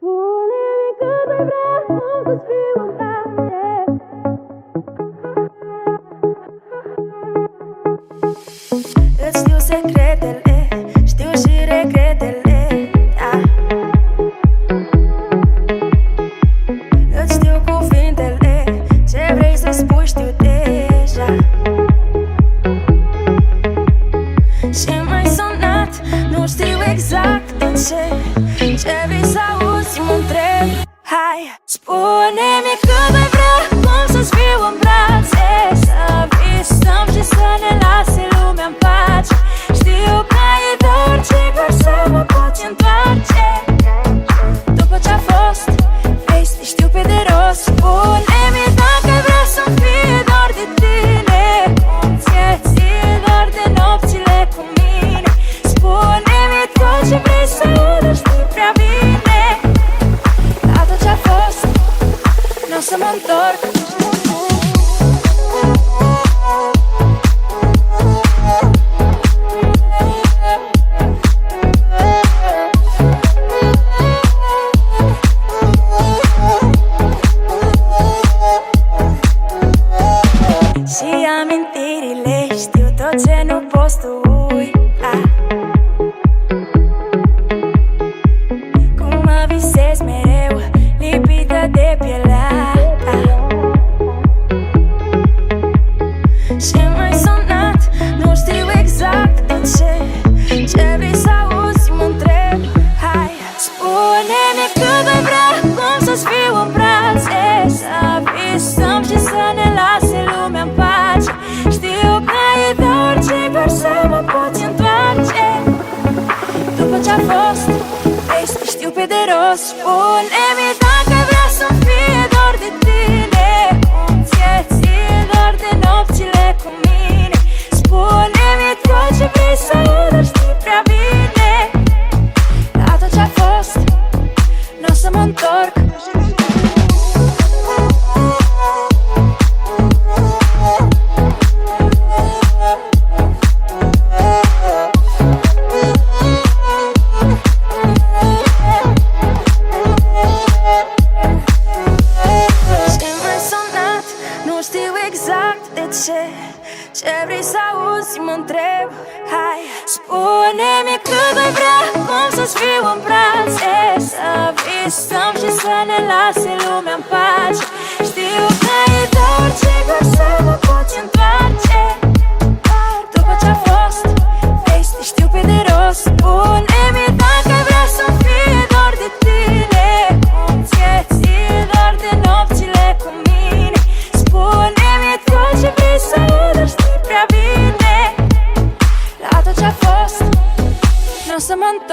poor.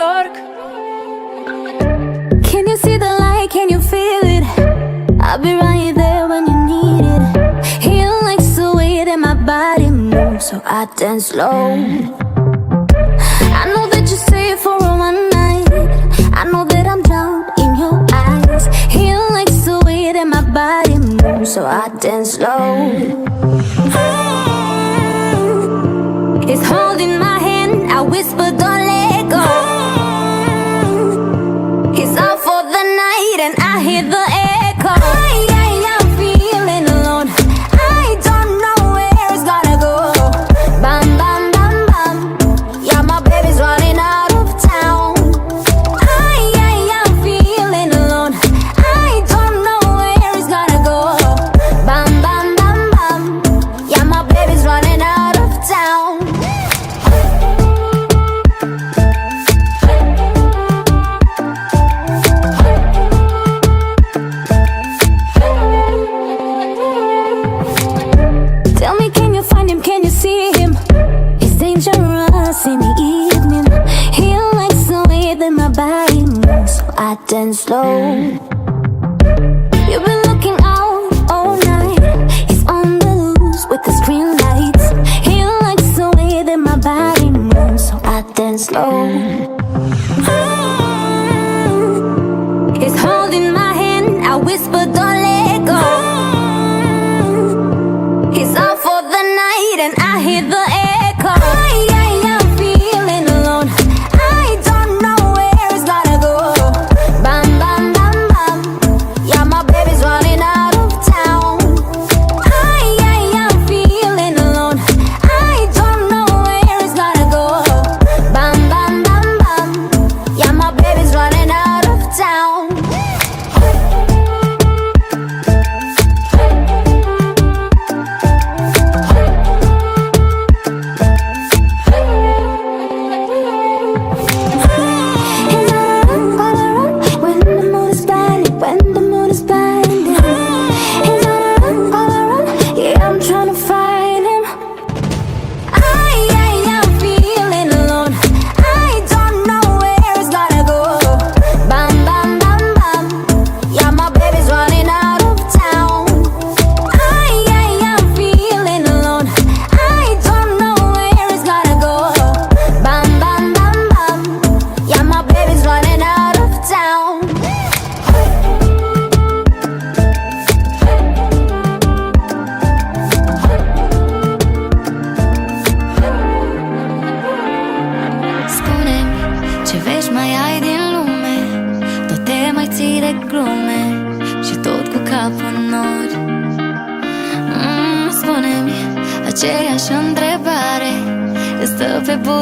York. Can you see the light? Can you feel it? I'll be right there when you need it. He likes the way that my body moves, so I dance slow. I know that you say it for a one night. I know that I'm down in your eyes. He likes the way that my body moves, so I dance slow. It's holding my hand. I whisper, darling.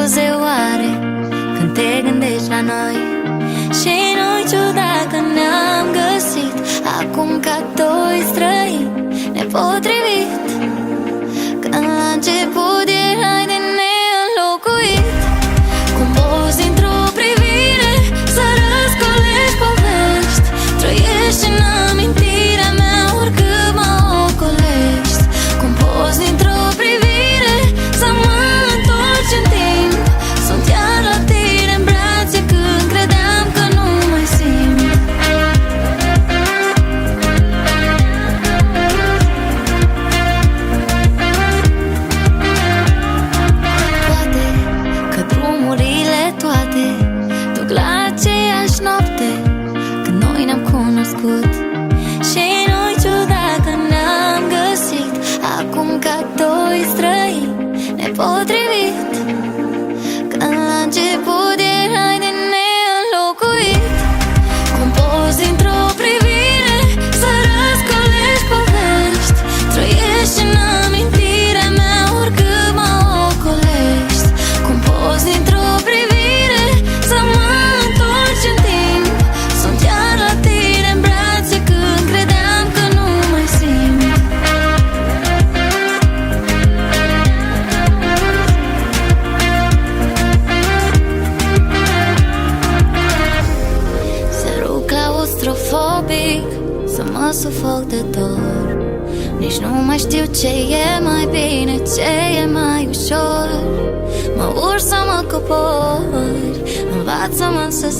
buze oare Când te gândești la noi Și noi ciuda că ne-am găsit Acum ca doi străini Ne potri.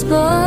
boy.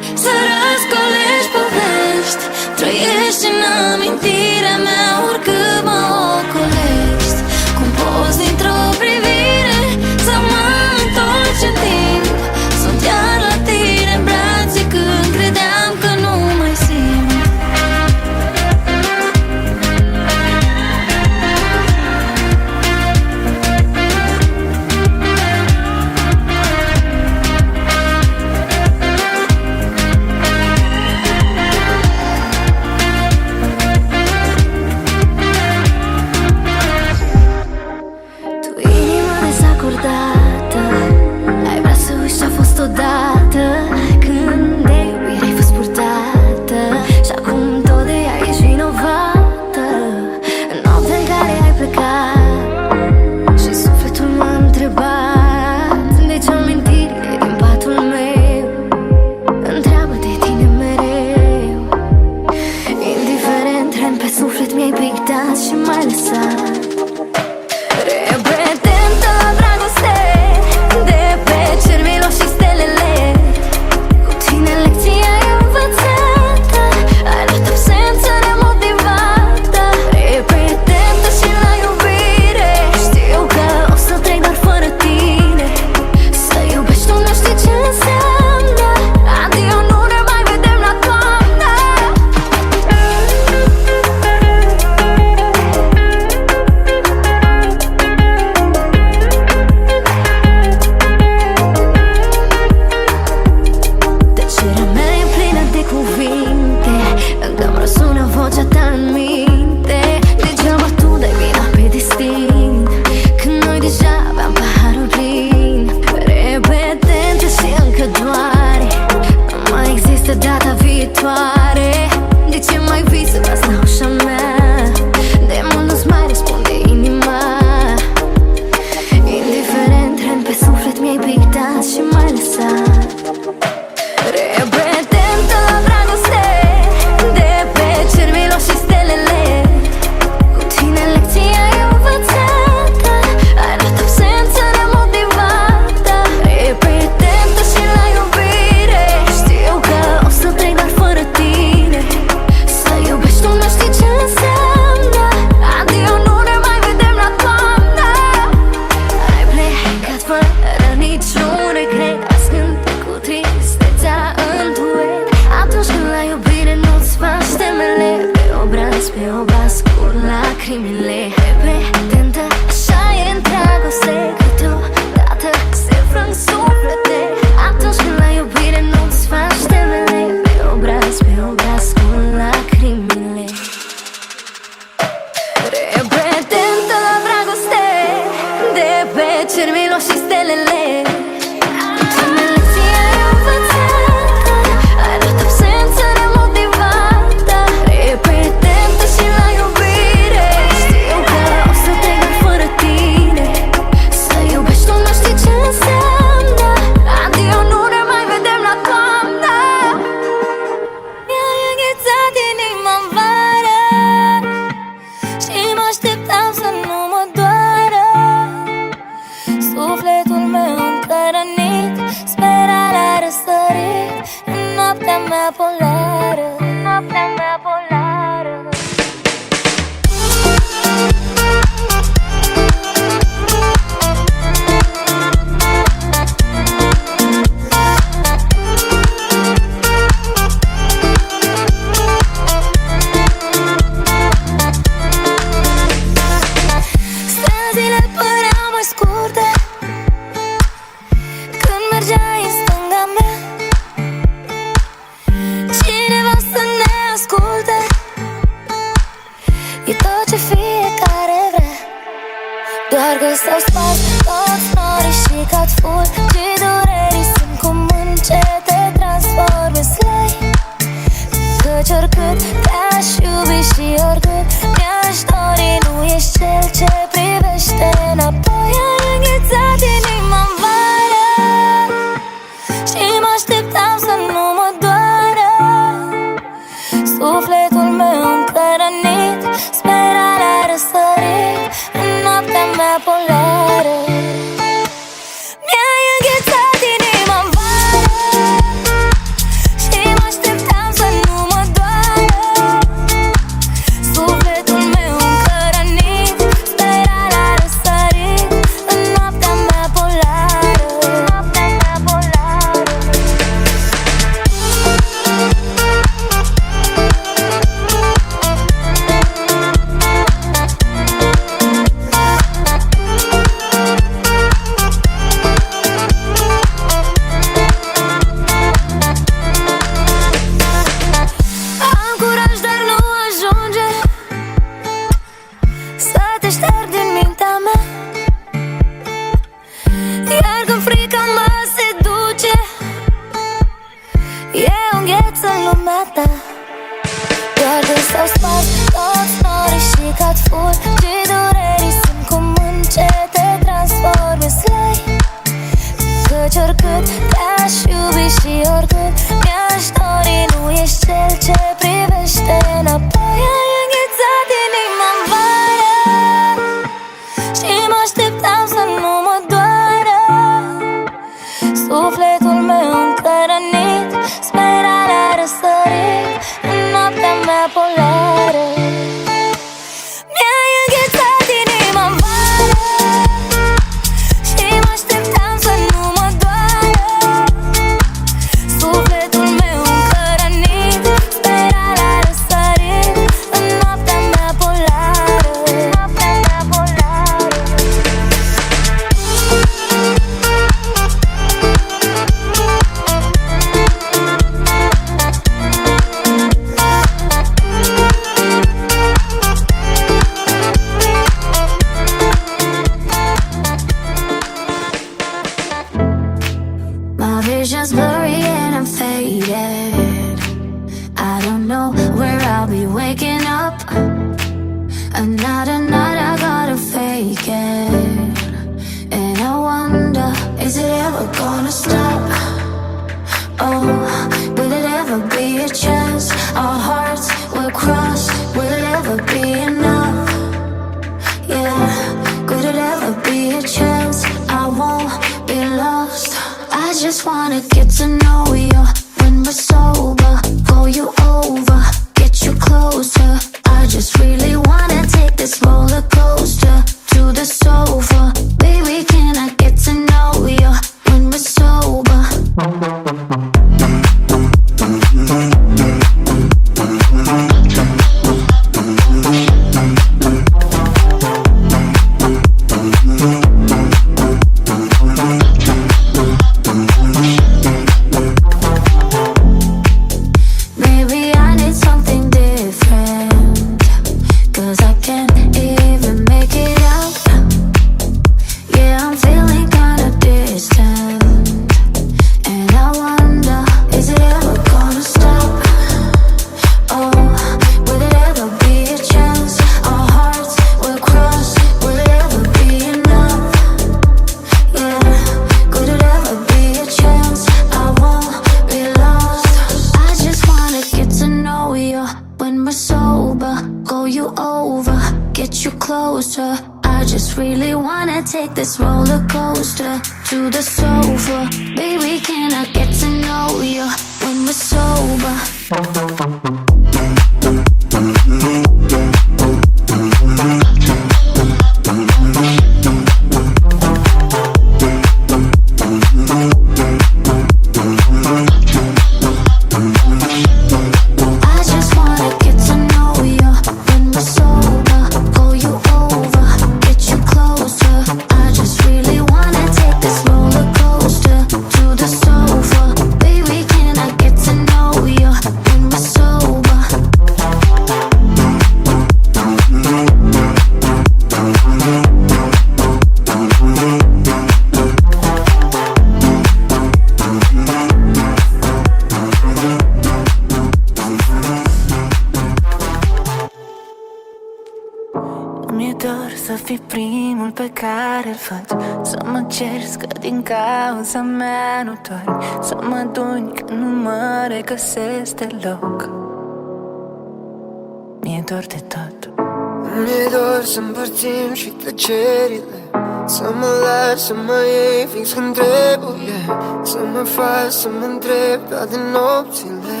Mă faci să mă întreb toate nopțile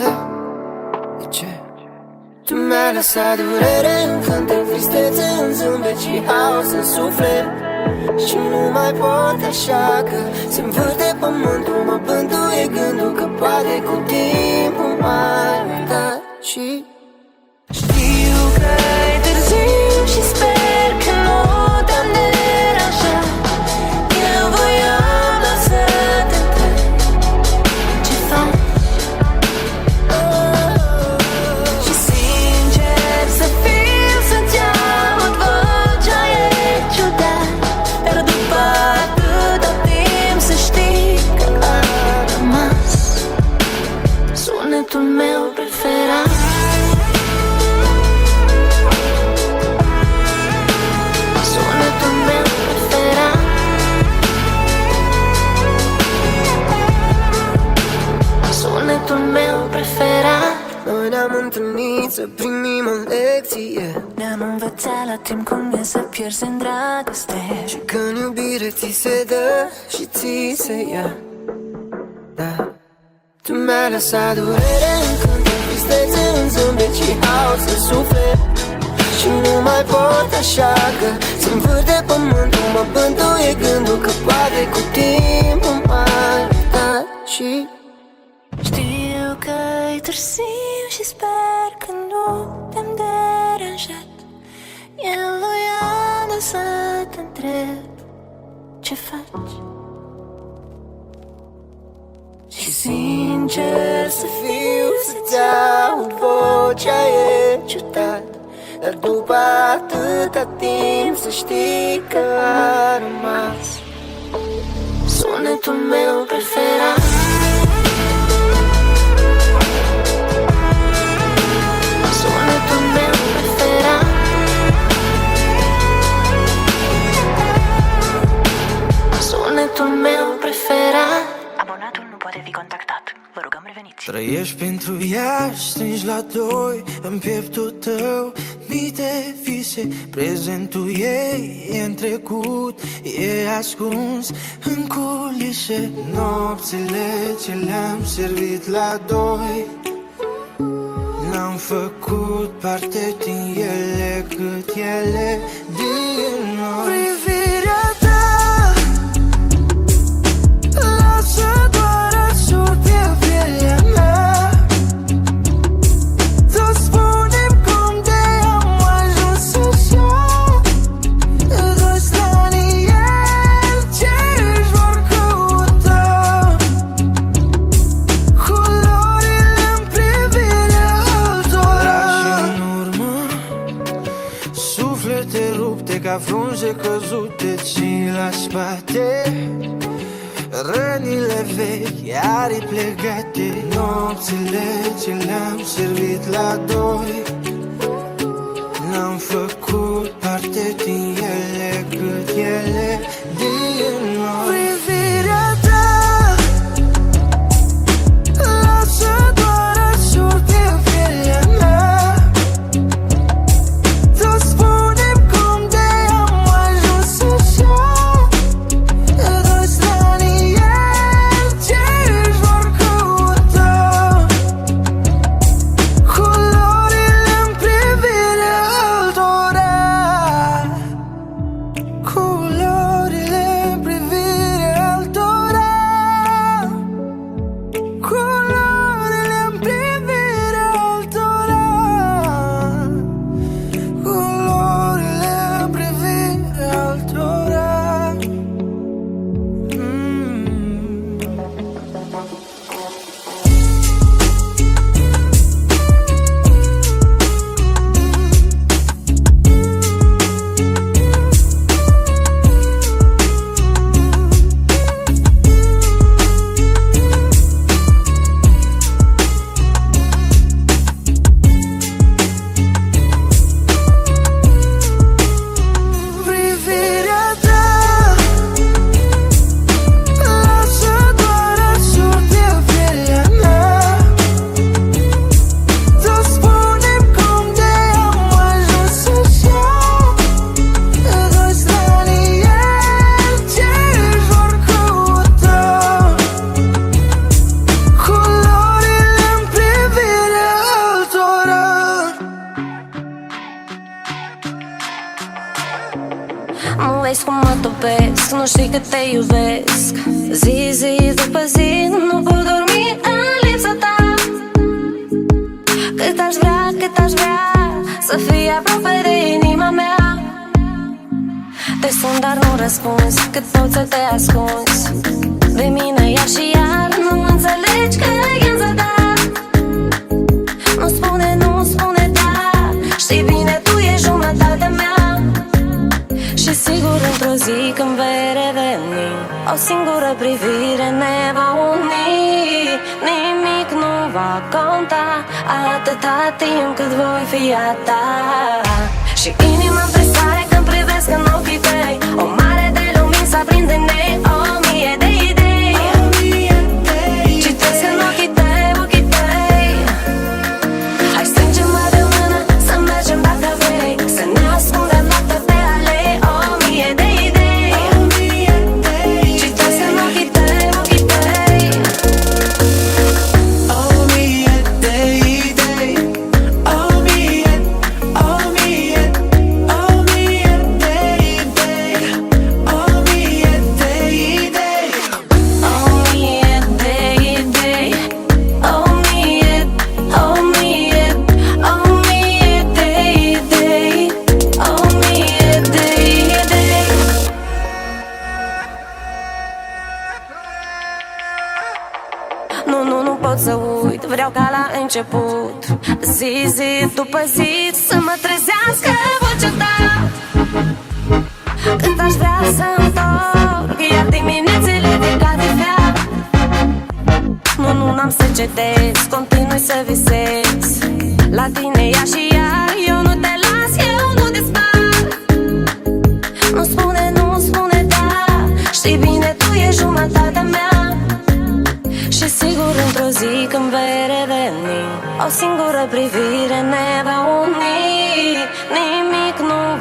De ce? Tu mi-ai lăsat durere în cânt de tristețe În zâmbet și haos în suflet Și nu mai pot așa că se învârte pământul Mă bântuie gândul că poate cu timpul mai să primim o lecție. Ne-am învățat la timp cum e să pierzi în dragoste. Și când iubire ți se dă și ți se ia. Da. Tu mi-ai lăsat durere în cânt de tristețe În zâmbet și haos în suflet. Și nu mai pot așa că se învârte pământul Mă bântuie gândul că poate cu timpul mai uita Și Știu că e târziu și sper că nu te-am deranjat. Eu voiam doar să te întreb ce faci. Și sincer să fiu să-ți aud vocea e ciudat. Dar după atâta timp să știi că a rămas. Sunetul meu preferat poate fi contactat. Vă rugăm reveniți. Trăiești pentru ea, strângi la doi În pieptul tău mii de vise Prezentul ei e în trecut E ascuns în culise Nopțile ce le-am servit la doi N-am făcut parte din ele Cât ele din noi Privirea ta Lasă la spate Rănile vechi, aripi plegate Nopțile ce le-am servit la doi. N-am făcut parte din ele Cât ele din noi. Privirea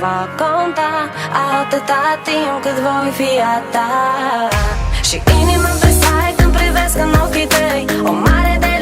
va conta Atâta timp cât voi fi a ta. Și inima presai când privesc în ochii tăi. O mare de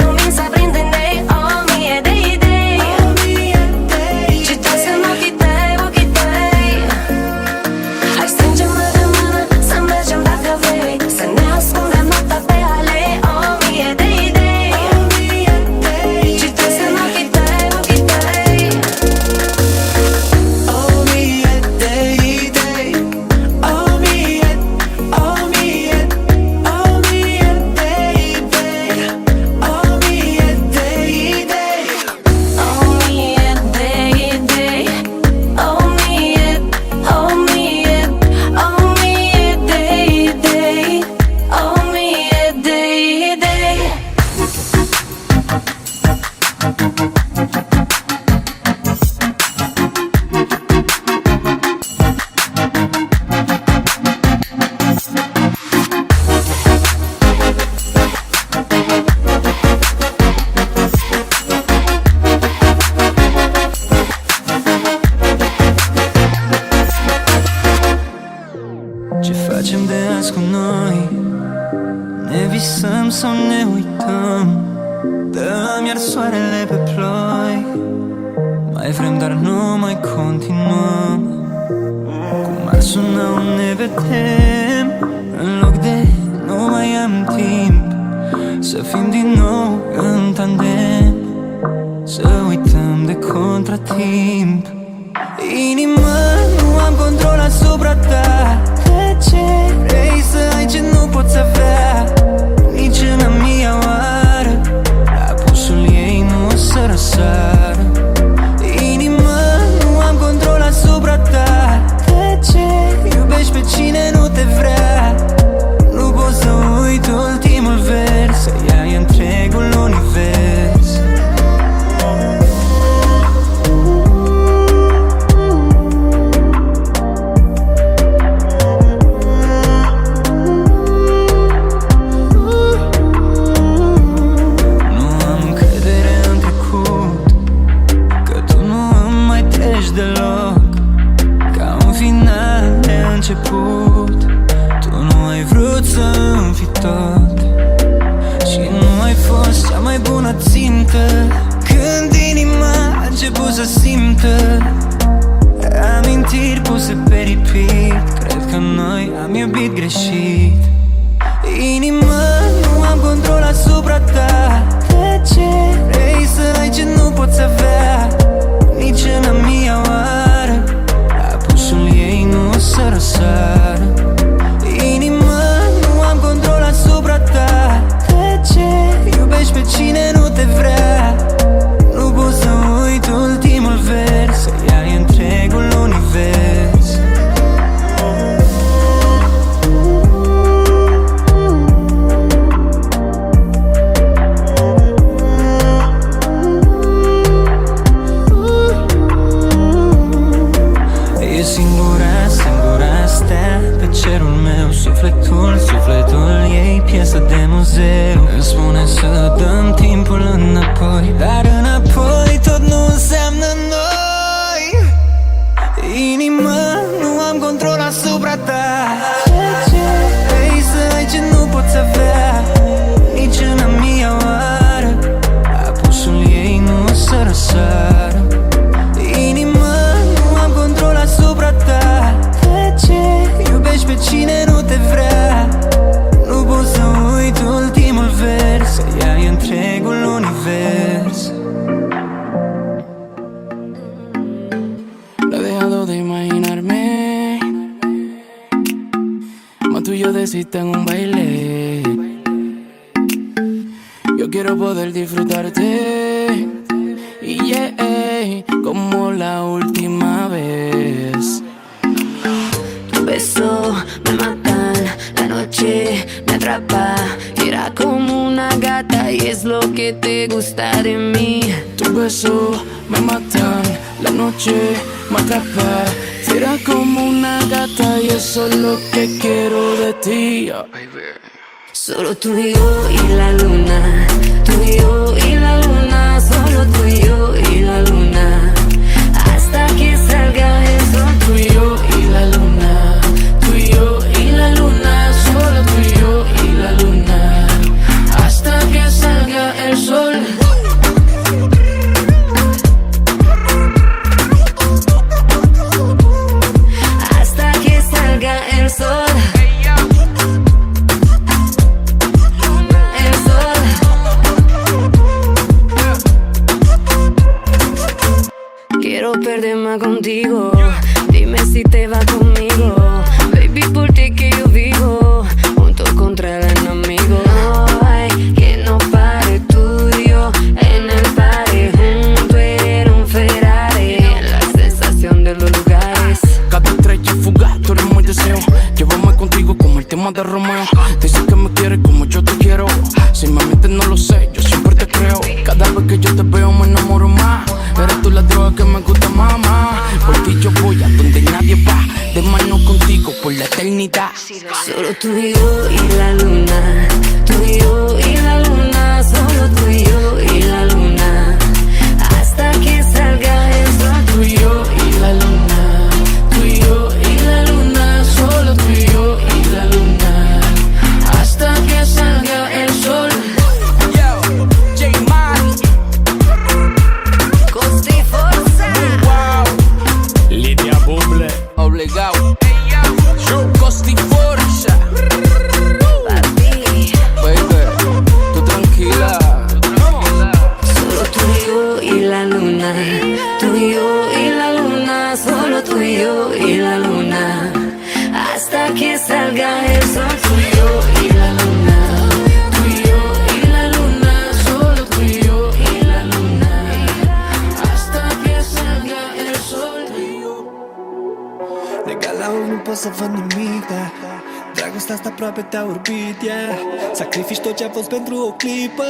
fost pentru o clipă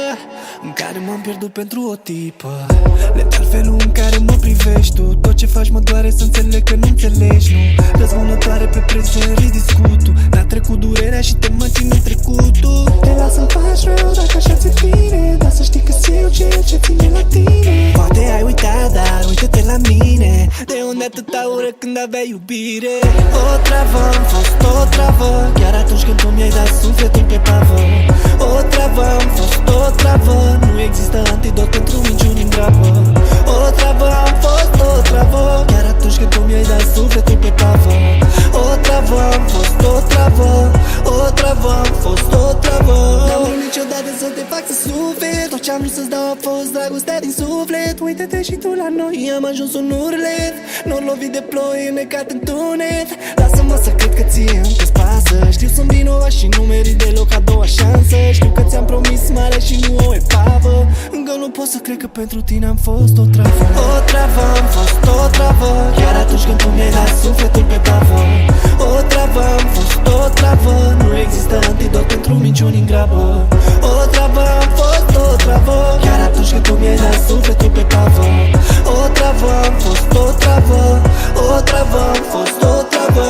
În care m-am pierdut pentru o tipă. Letal felul în care mă privești tu Tot ce faci mă doare să înțeleg că nu înțelegi, nu. Răzbunătoare pe prezent, ridiscutul N-a trecut durerea și te mențin în trecutul. Te las în pași rău dacă așa ți bine Dar să știi că eu ce ce ține la tine. Poate ai uitat, dar uite-te la mine. De unde atâta ură când aveai iubire? O travă, am fost o travă. Chiar atunci când tu mi-ai dat sufletul pe pavă. O travă, am fost o travă Nu există antidot pentru minciuni în grabă. O travă am fost o travă Chiar atunci când tu mi-ai dat sufletul pe tavă O travă am fost o travă O travă am fost o travă. N-am niciodată să te fac să suferi Tot ce am vrut să-ți dau a fost dragostea din suflet. Uite te și tu la noi, am ajuns un urlet. Nu-l lovit de ploie, necat în tunet. Lasă-mă să cred că ție îmi distanță Știu sunt vinovat și nu merit deloc a doua șansă. Știu că ți-am promis mare și nu o epavă. Încă nu pot să cred că pentru tine am fost o travă. O travă, am fost o travă. Chiar atunci când tu mi-ai dat sufletul pe tavă. O travă, am fost o travă. Nu există antidot pentru minciuni în grabă. O travă, am fost o travă. Chiar atunci când tu mi-ai dat sufletul pe tavă. O travă, am fost o travă. O travă, am fost o travă.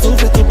Sing pretty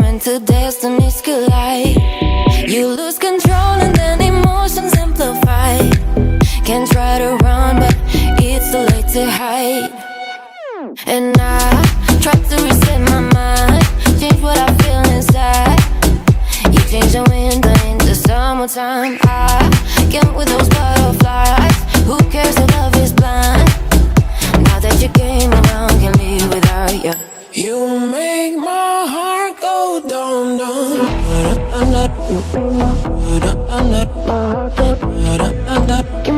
meant to destinies collide. You lose control and then emotions amplify. Can't try to run but it's too late to hide. And I try to reset my mind. Change what I feel inside. You change the window into summertime. I get with those butterflies. Who cares if love is blind? Now that you came around, can live without you You make my heart I'm done. But I'm not. But I'm not. But I'm not.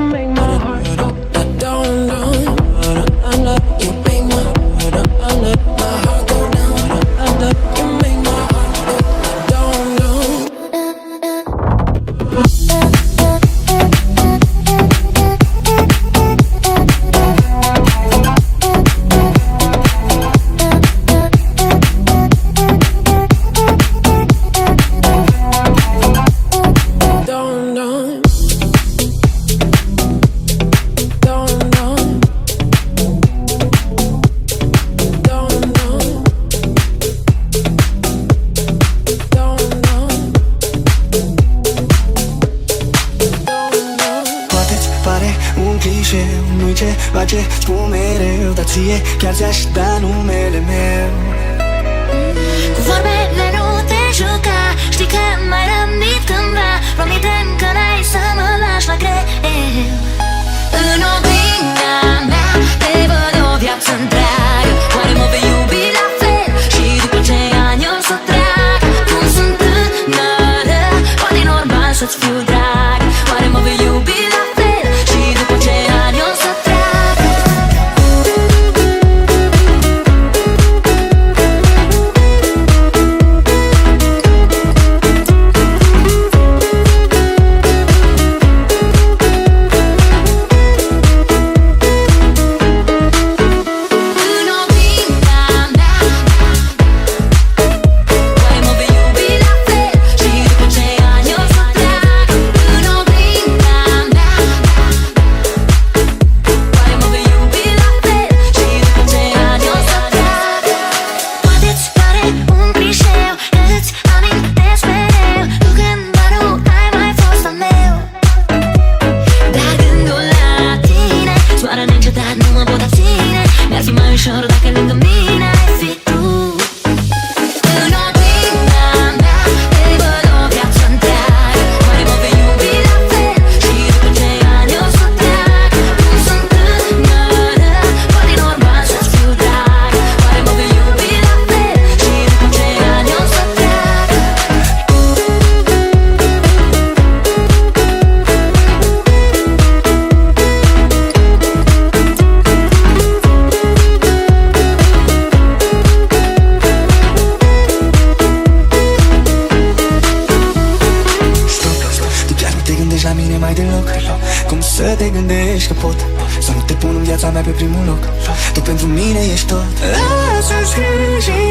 pe primul loc. Tu pentru mine ești tot. Lasă-ți grijii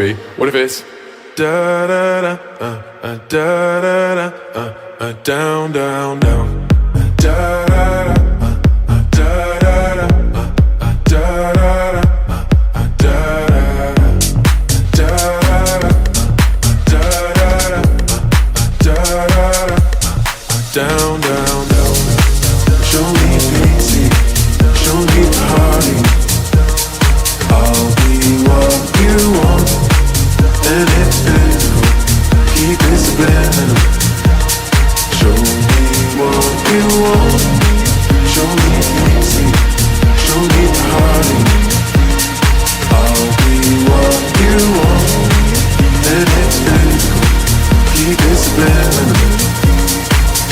What if it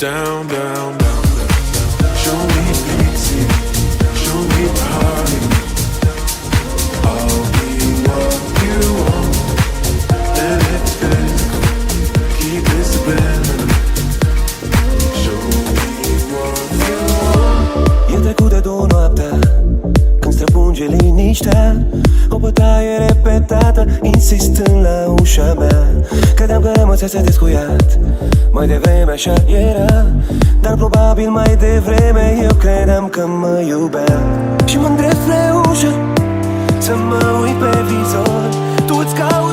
down, liniștea O bătaie repetată Insistând la ușa mea. Credeam că rămăsese descuiat Mai devreme așa era. Dar probabil mai devreme Eu credeam că mă iubea Și mă îndrept spre ușă Să mă uit pe vizor. Tu îți cauți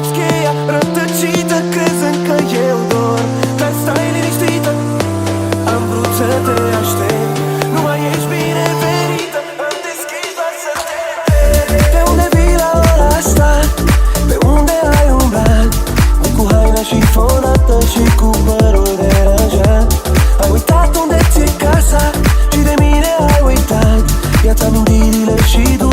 și cu părul deranjat Ai uitat unde ți-e casa Și de mine ai uitat. Ia-ți amintirile și du-te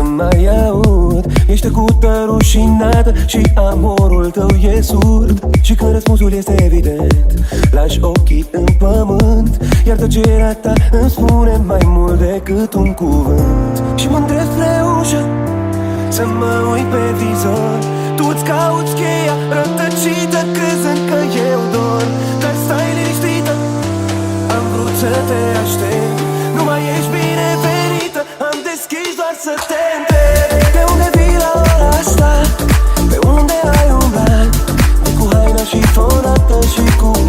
să mai aud. Ești tăcută, rușinată Și amorul tău e surd. Și când răspunsul este evident Lași ochii în pământ. Iar tăcerea ta îmi spune mai mult decât un cuvânt. Și mă îndrept spre ușă Să mă uit pe vizor. Tu îți cauți cheia rătăcită Crezând că eu dorm Dar stai liniștită Am vrut să te aștept. Nu Chỉ.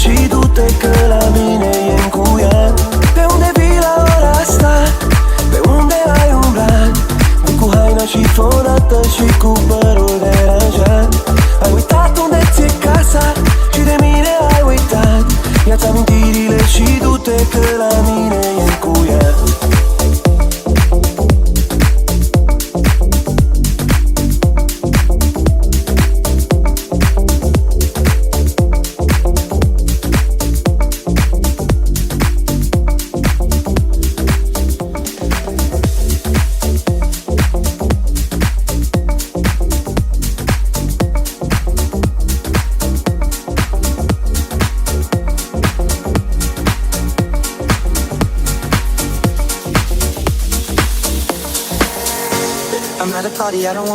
Și du-te că la mine e încuiat De unde vii la ora asta? Pe unde ai umblat? Cu haina și fonată și cu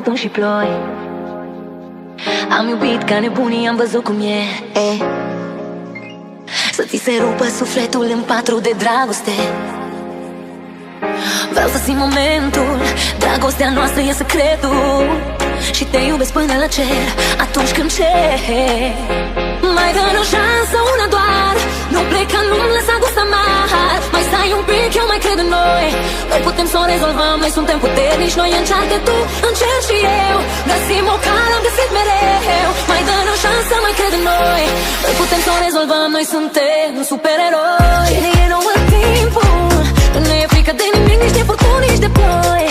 Trecut prin furtuni și ploi. Am iubit ca nebunii, am văzut cum e, e. Să ți se rupă sufletul în patru de dragoste. Vreau să simt momentul Dragostea noastră e secretul. Și te iubesc până la cer Atunci când cer. Mai dă o șansă, una doar. Nu pleca, nu-mi lăsa gust amar Mai stai un pic, eu mai cred în noi. Noi putem să o rezolvăm, noi suntem puternici Noi încearcă tu, încerc și eu. Găsim o cale, am găsit mereu. Mai dă o șansă, mai cred în noi. Noi putem să o rezolvăm, noi suntem supereroi. Cine e nouă timpul? Când nu e frică de nimic, nici de furtuni, nici de ploi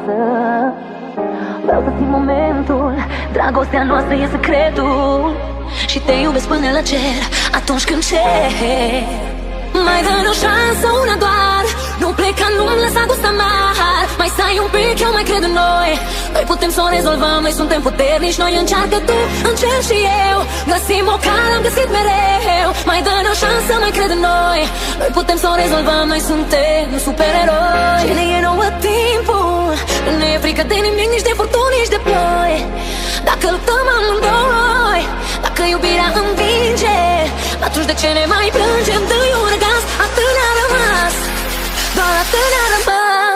acasă Vreau să simt momentul Dragostea noastră e secretul. Și te iubesc până la cer Atunci când cer. Mai dă o șansă, una doar. Nu pleca, nu-mi lăsa gust amar. Mai stai un pic, eu mai cred în noi. Noi putem să o rezolvăm, noi suntem puternici Noi încearcă tu, încerc și eu. Găsim o cale, am găsit mereu. Mai dă o șansă, mai cred în noi. Noi putem să o rezolvăm, noi suntem supereroi. Cine e nouă timpul Nu e frică de nimic, nici de furtuni, nici de ploi Dacă luptăm amândoi Dacă iubirea învinge Atunci de ce ne mai plângem? Dă-i un răgaz, atât ne-a rămas Doar atât ne-a rămas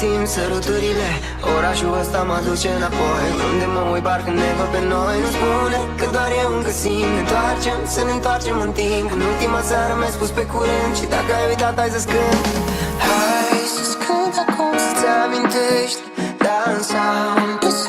simt săruturile. Orașul ăsta mă duce înapoi. Unde mă uit parcă ne văd pe noi Nu spune că doar eu încă simt. Ne întoarcem, să ne întoarcem în timp. În ultima seară mi-ai spus pe curând Și dacă ai uitat, hai să-ți cânt Hai să-ți cânt acum să-ți amintești Dansam pe străzile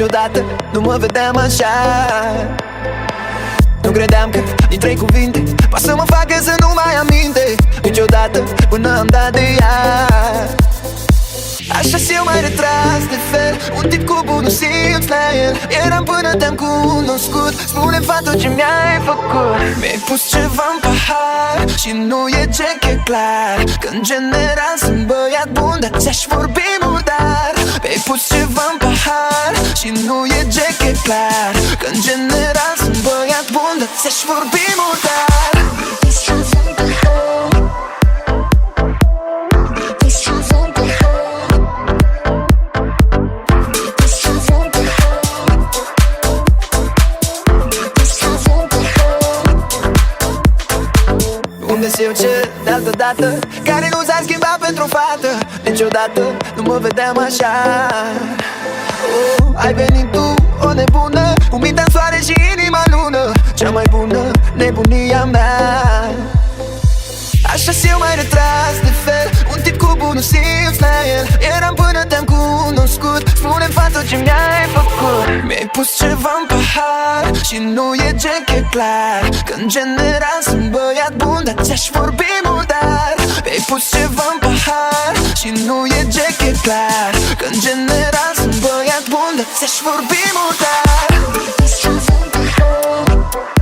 Niciodată. Nu mă vedeam așa. Nu credeam că din trei cuvinte Poate să mă facă să nu mai aminte Niciodată până am dat de ea. Așa și eu mai retras de fel. Un tip cu bun nu simți la el. Eram până te-am cunoscut. Spune-mi fată ce mi-ai făcut. Mi-ai pus ceva în pahar Și nu e ce e clar. Că în general sunt băiat bun Dar ți-aș vorbi murdar. Mi-ai pus ceva în pahar Și nu e ce e clar. Că în general sunt băiat bun Dar ți-aș vorbi murdar Mi-ai pus ceva în pahar eu ce de altă dată Care nu s-a schimbat pentru o fată? Niciodată nu mă vedeam așa. Oh, Ai venit tu, o nebună Cu mintea în soare și inima în lună. Cea mai bună nebunia mea Așa și eu mai retras de fel Un tip cu bun nu simți la el Eram până te-am cunoscut Spune-mi fată ce mi-ai făcut Mi-ai pus ceva în pahar Și nu e ce e clar Că în general sunt băiat bun Dar ți-aș vorbi murdar Mi-ai pus ceva în pahar Și nu e ce e clar Că în general sunt băiat bun Dar ți-aș vorbi murdar Mi-ai pus ceva în pahar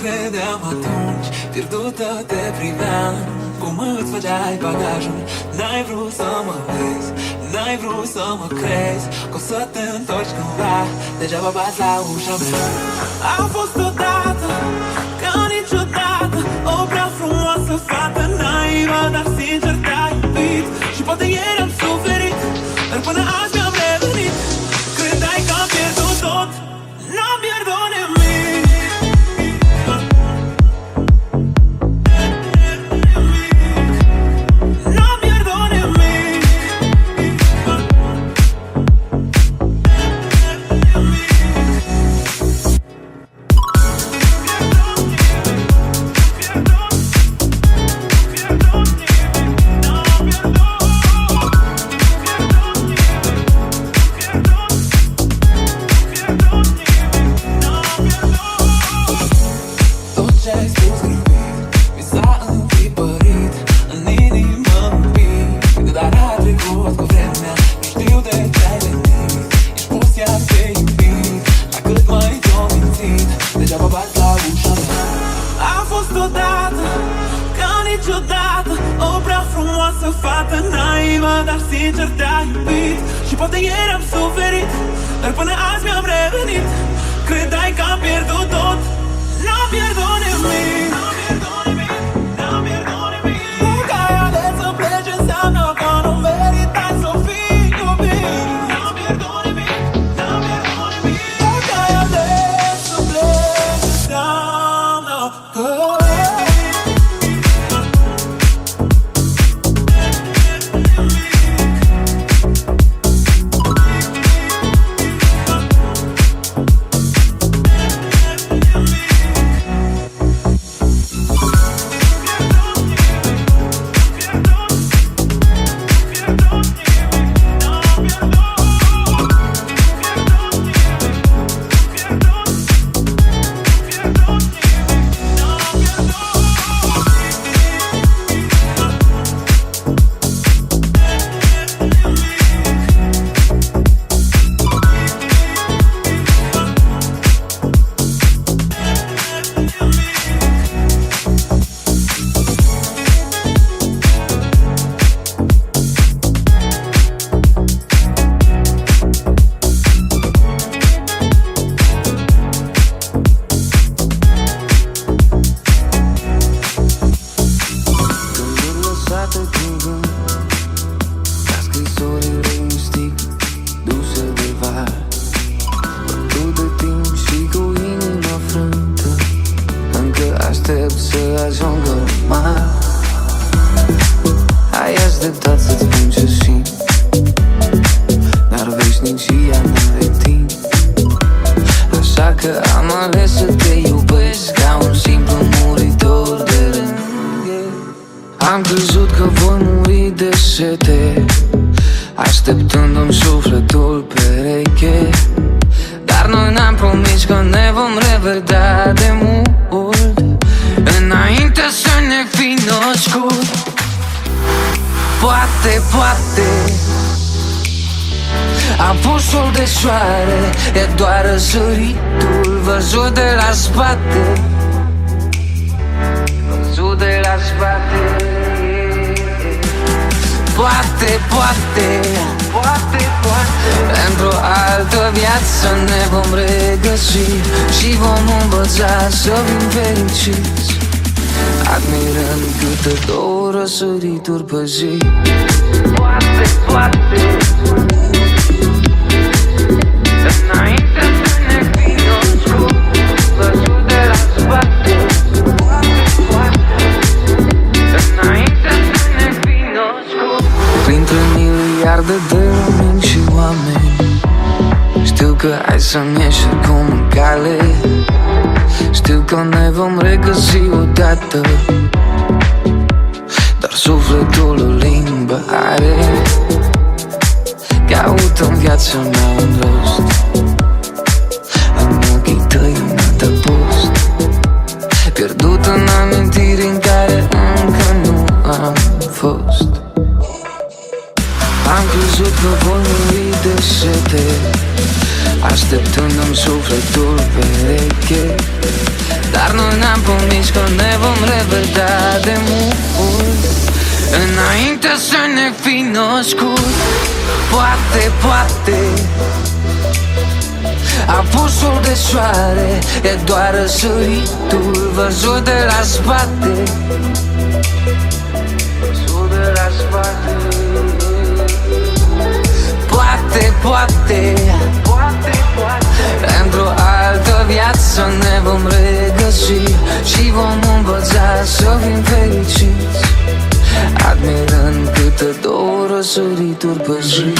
credeam atunci Pierdută te priveam. Cum îți făceai bagajul? N-ai vrut să mă vezi N-ai vrut să mă crezi. Că o să te întorci cândva Degeaba bați la ușa mea. A fost odată Ca aștept să ajungă mare Ai așteptat să-ți spun ce simt Dar veșnicia n-are timp. Așa că am ales să te iubesc Ca un simplu muritor de rând am crezut că voi muri de sete Așteptându-mi sufletul pereche. Dar noi ne-am promis că ne vom revedea de mult Înainte să ne fi născut. Poate, poate. Apusul de soare E doar răsăritul Văzut de la spate. Văzut de la spate. Poate, poate. Poate, poate. Pentru a viață ne vom regăsi Și vom învăța să fim fericiți Admirând câte două răsărituri pe zi. Poate, poate. Înainte să ne vină scurt Văzut de la spate. Poate, poate Înainte să ne vină scurt Printre miliarde de lumini și oameni Știu că ai să-mi ieși acum în cale Știu că ne vom regăsi odată Dar sufletul o limbă are. Caută în viața mea un rost În ochii tăi un adăpost. Pierdut în amintiri în care încă nu am fost. Am crezut că voi muri de sete Așteptându-mi sufletul pereche Dar noi ne-am promis că ne vom revedea de mult. Înainte să ne fi născut Poate, poate Apusul de soare E doar răsăritul Văzut de la spate. Văzut de la spate. Poate, poate Poate, poate Într-o altă viață ne vom regăsi Și vom învăța să fim fericiți Admirând câte două răsărituri pe zi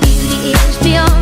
beauty is beyond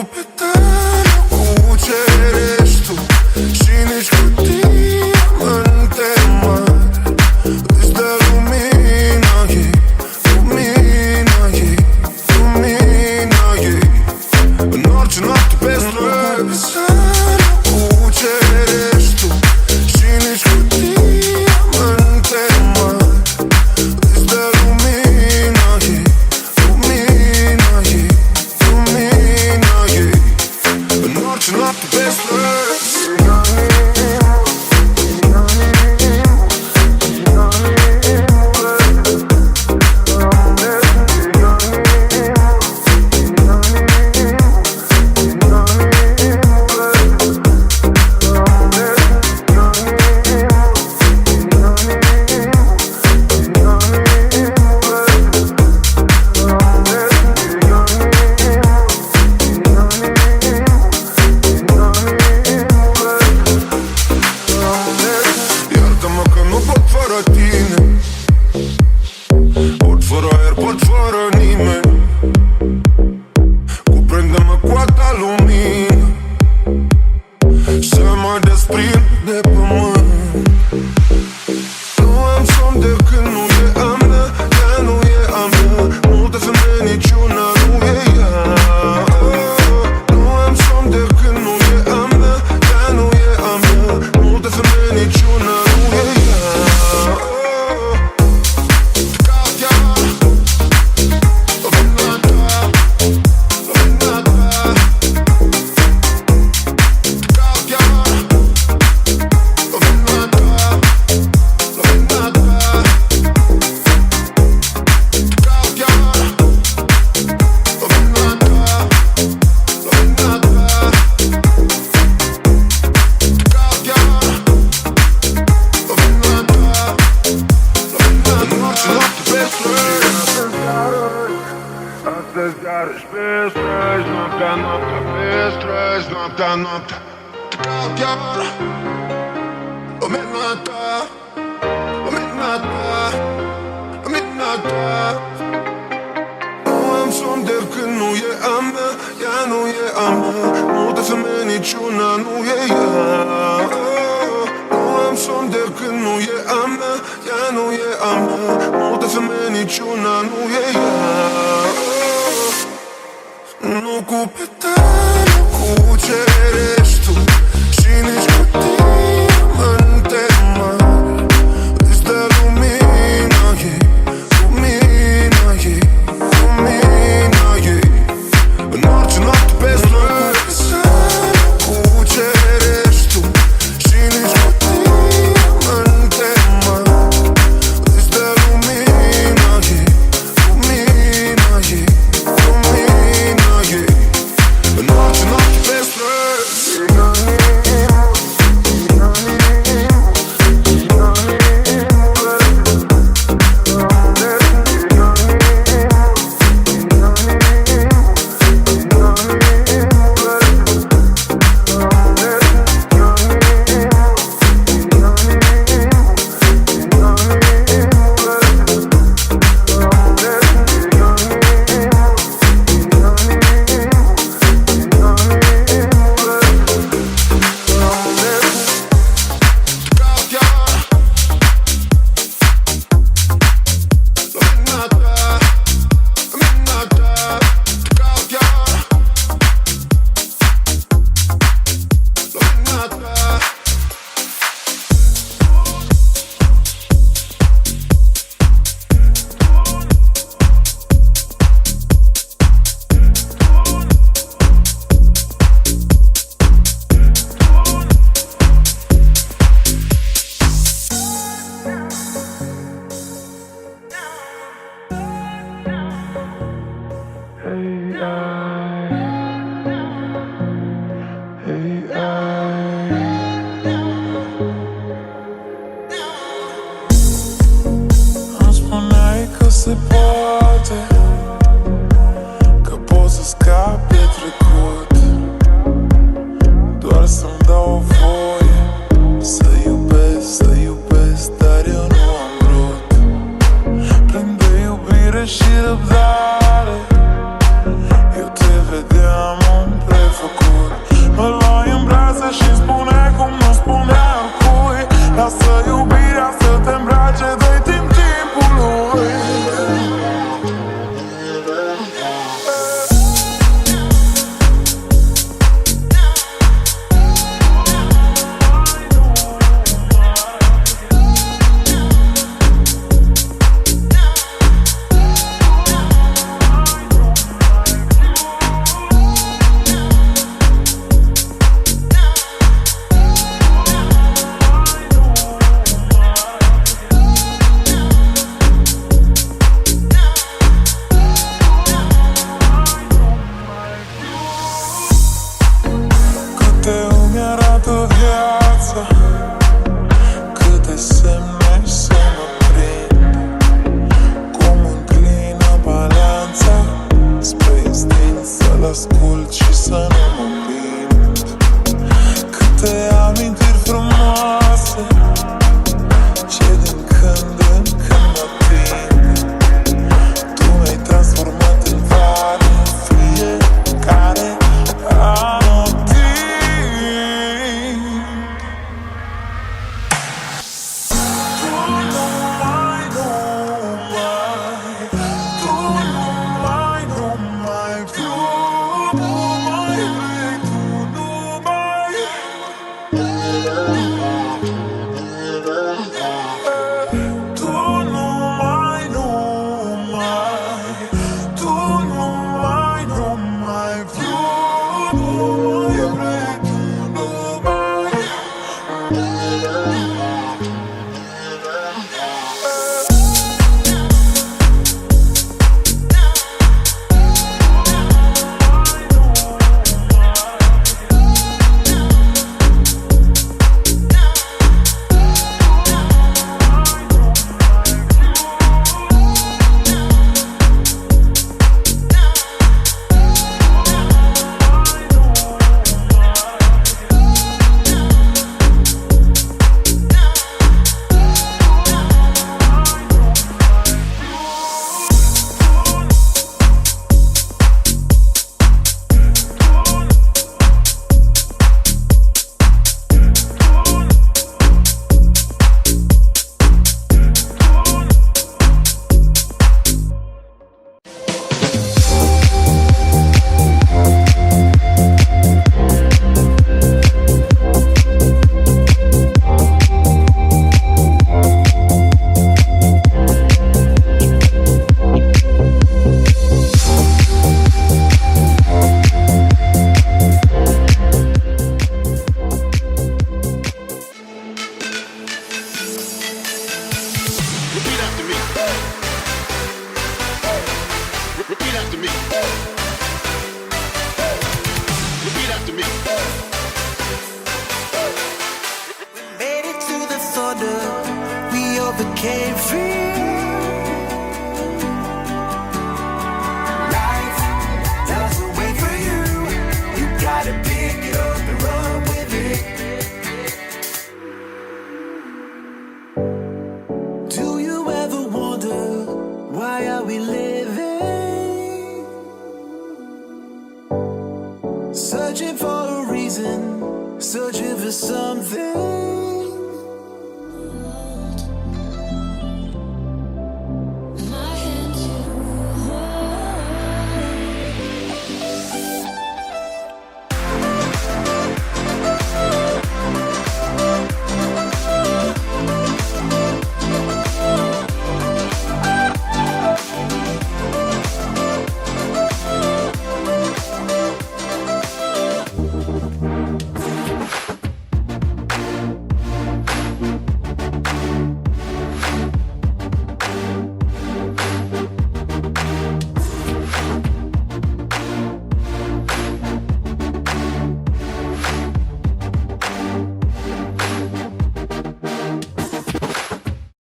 Nu